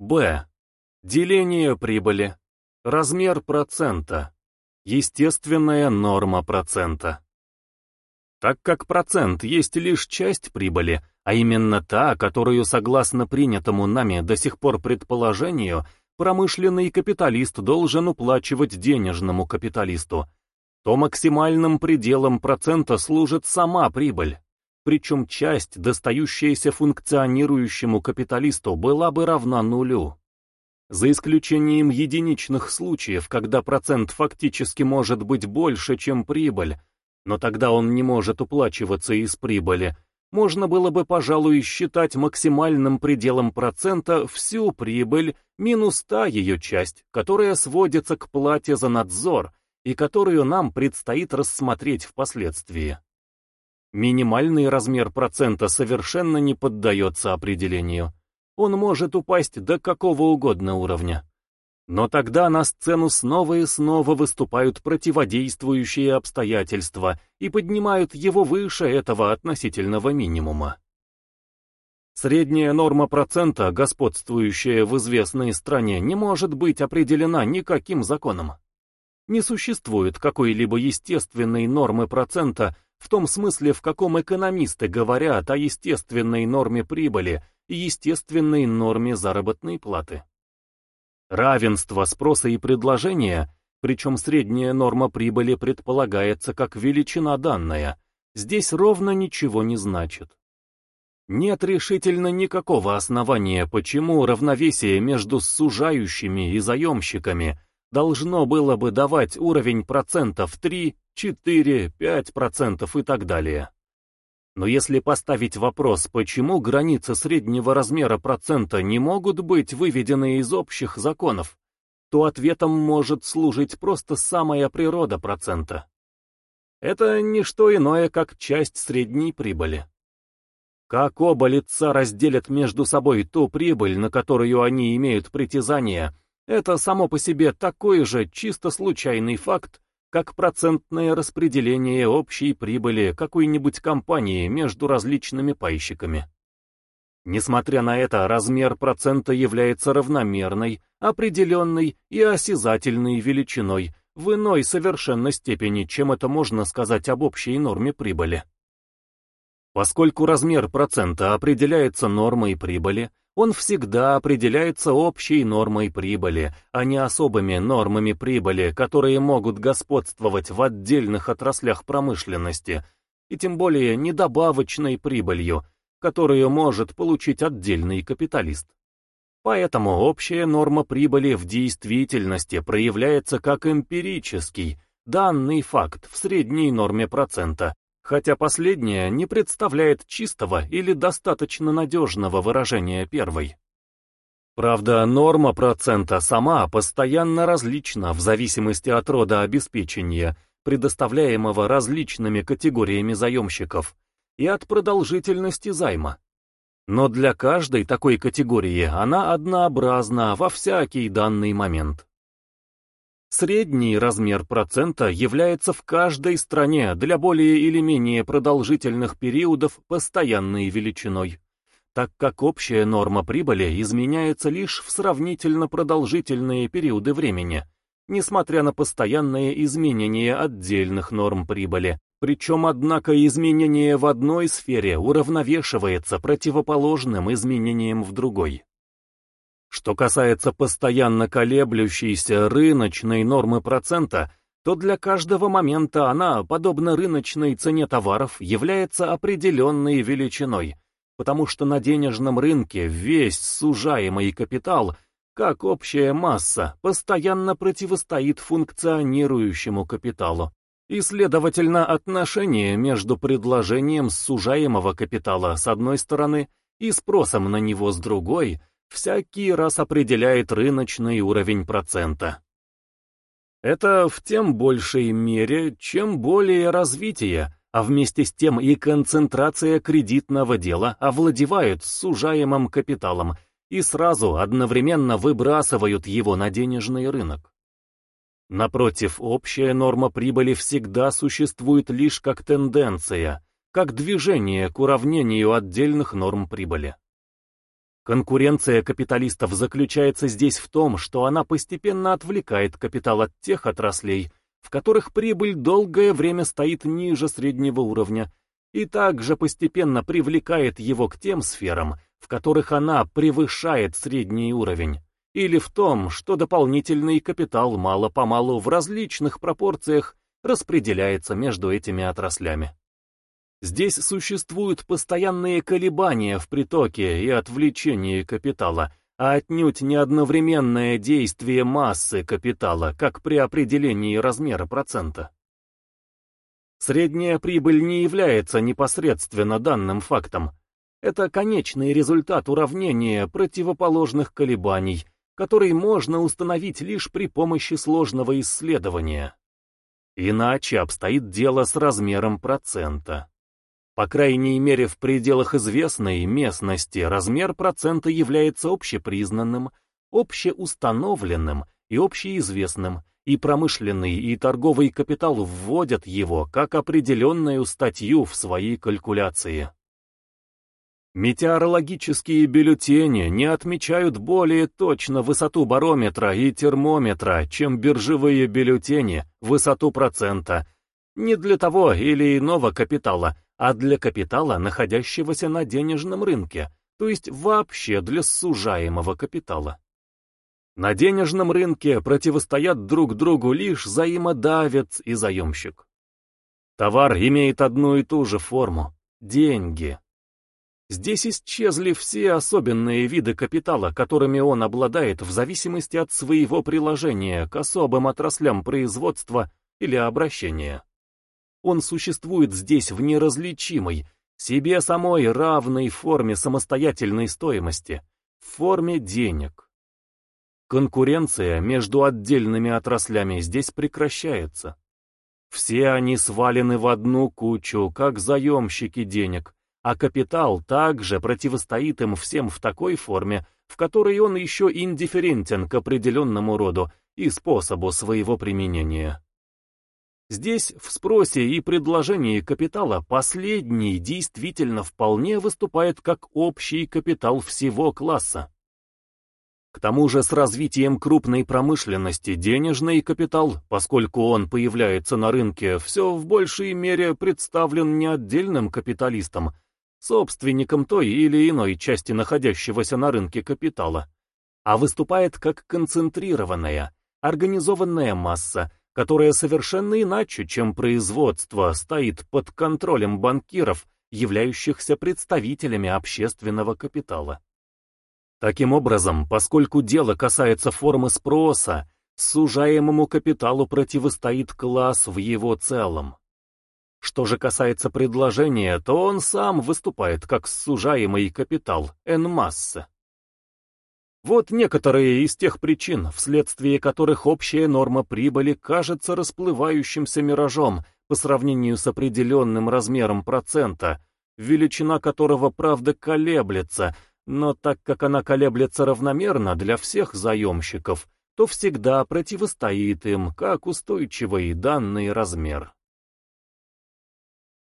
Б. Деление прибыли. Размер процента. Естественная норма процента. Так как процент есть лишь часть прибыли, а именно та, которую, согласно принятому нами до сих пор предположению, промышленный капиталист должен уплачивать денежному капиталисту, то максимальным пределом процента служит сама прибыль. Причем часть, достающаяся функционирующему капиталисту, была бы равна нулю. За исключением единичных случаев, когда процент фактически может быть больше, чем прибыль, но тогда он не может уплачиваться из прибыли, можно было бы, пожалуй, считать максимальным пределом процента всю прибыль минус та ее часть, которая сводится к плате за надзор и которую нам предстоит рассмотреть впоследствии. Минимальный размер процента совершенно не поддается определению. Он может упасть до какого угодно уровня. Но тогда на сцену снова и снова выступают противодействующие обстоятельства и поднимают его выше этого относительного минимума. Средняя норма процента, господствующая в известной стране, не может быть определена никаким законом. Не существует какой-либо естественной нормы процента в том смысле, в каком экономисты говорят о естественной норме прибыли и естественной норме заработной платы. Равенство спроса и предложения, причем средняя норма прибыли предполагается как величина данная, здесь ровно ничего не значит. Нет решительно никакого основания, почему равновесие между сужающими и заемщиками должно было бы давать уровень процентов 3, 4, 5% и так далее. Но если поставить вопрос, почему границы среднего размера процента не могут быть выведены из общих законов, то ответом может служить просто самая природа процента. Это не что иное, как часть средней прибыли. Как оба лица разделят между собой ту прибыль, на которую они имеют притязание, это само по себе такой же чисто случайный факт, как процентное распределение общей прибыли какой-нибудь компании между различными пайщиками. Несмотря на это, размер процента является равномерной, определенной и осязательной величиной в иной совершенно степени, чем это можно сказать об общей норме прибыли. Поскольку размер процента определяется нормой прибыли, он всегда определяется общей нормой прибыли, а не особыми нормами прибыли, которые могут господствовать в отдельных отраслях промышленности, и тем более недобавочной прибылью, которую может получить отдельный капиталист. Поэтому общая норма прибыли в действительности проявляется как эмпирический, данный факт в средней норме процента, хотя последняя не представляет чистого или достаточно надежного выражения первой. Правда, норма процента сама постоянно различна в зависимости от рода обеспечения, предоставляемого различными категориями заемщиков, и от продолжительности займа. Но для каждой такой категории она однообразна во всякий данный момент. Средний размер процента является в каждой стране для более или менее продолжительных периодов постоянной величиной, так как общая норма прибыли изменяется лишь в сравнительно продолжительные периоды времени, несмотря на постоянные изменения отдельных норм прибыли. Причем, однако, изменение в одной сфере уравновешивается противоположным изменением в другой. Что касается постоянно колеблющейся рыночной нормы процента, то для каждого момента она, подобно рыночной цене товаров, является определенной величиной, потому что на денежном рынке весь сужаемый капитал, как общая масса, постоянно противостоит функционирующему капиталу. И, следовательно, отношение между предложением сужаемого капитала с одной стороны и спросом на него с другой – всякий раз определяет рыночный уровень процента. Это в тем большей мере, чем более развитие, а вместе с тем и концентрация кредитного дела овладевают сужаемым капиталом и сразу одновременно выбрасывают его на денежный рынок. Напротив, общая норма прибыли всегда существует лишь как тенденция, как движение к уравнению отдельных норм прибыли. Конкуренция капиталистов заключается здесь в том, что она постепенно отвлекает капитал от тех отраслей, в которых прибыль долгое время стоит ниже среднего уровня, и также постепенно привлекает его к тем сферам, в которых она превышает средний уровень, или в том, что дополнительный капитал мало-помалу в различных пропорциях распределяется между этими отраслями. Здесь существуют постоянные колебания в притоке и отвлечении капитала, а отнюдь не одновременное действие массы капитала, как при определении размера процента. Средняя прибыль не является непосредственно данным фактом. Это конечный результат уравнения противоположных колебаний, который можно установить лишь при помощи сложного исследования. Иначе обстоит дело с размером процента. По крайней мере, в пределах известной местности размер процента является общепризнанным, общеустановленным и общеизвестным, и промышленный и торговый капитал вводят его как определенную статью в свои калькуляции. Метеорологические бюллетени не отмечают более точно высоту барометра и термометра, чем биржевые бюллетени, высоту процента, не для того или иного капитала, а для капитала, находящегося на денежном рынке, то есть вообще для сужаемого капитала. На денежном рынке противостоят друг другу лишь взаимодавец и заемщик. Товар имеет одну и ту же форму – деньги. Здесь исчезли все особенные виды капитала, которыми он обладает в зависимости от своего приложения к особым отраслям производства или обращения. Он существует здесь в неразличимой, себе самой равной форме самостоятельной стоимости, в форме денег. Конкуренция между отдельными отраслями здесь прекращается. Все они свалены в одну кучу, как заемщики денег, а капитал также противостоит им всем в такой форме, в которой он еще индифферентен к определенному роду и способу своего применения. Здесь, в спросе и предложении капитала, последний действительно вполне выступает как общий капитал всего класса. К тому же с развитием крупной промышленности денежный капитал, поскольку он появляется на рынке, все в большей мере представлен не отдельным капиталистом, собственником той или иной части находящегося на рынке капитала, а выступает как концентрированная, организованная масса, которая совершенно иначе, чем производство, стоит под контролем банкиров, являющихся представителями общественного капитала. Таким образом, поскольку дело касается формы спроса, сужаемому капиталу противостоит класс в его целом. Что же касается предложения, то он сам выступает как сужаемый капитал, N-масса. Вот некоторые из тех причин, вследствие которых общая норма прибыли кажется расплывающимся миражом по сравнению с определенным размером процента, величина которого, правда, колеблется, но так как она колеблется равномерно для всех заемщиков, то всегда противостоит им как устойчивый данный размер.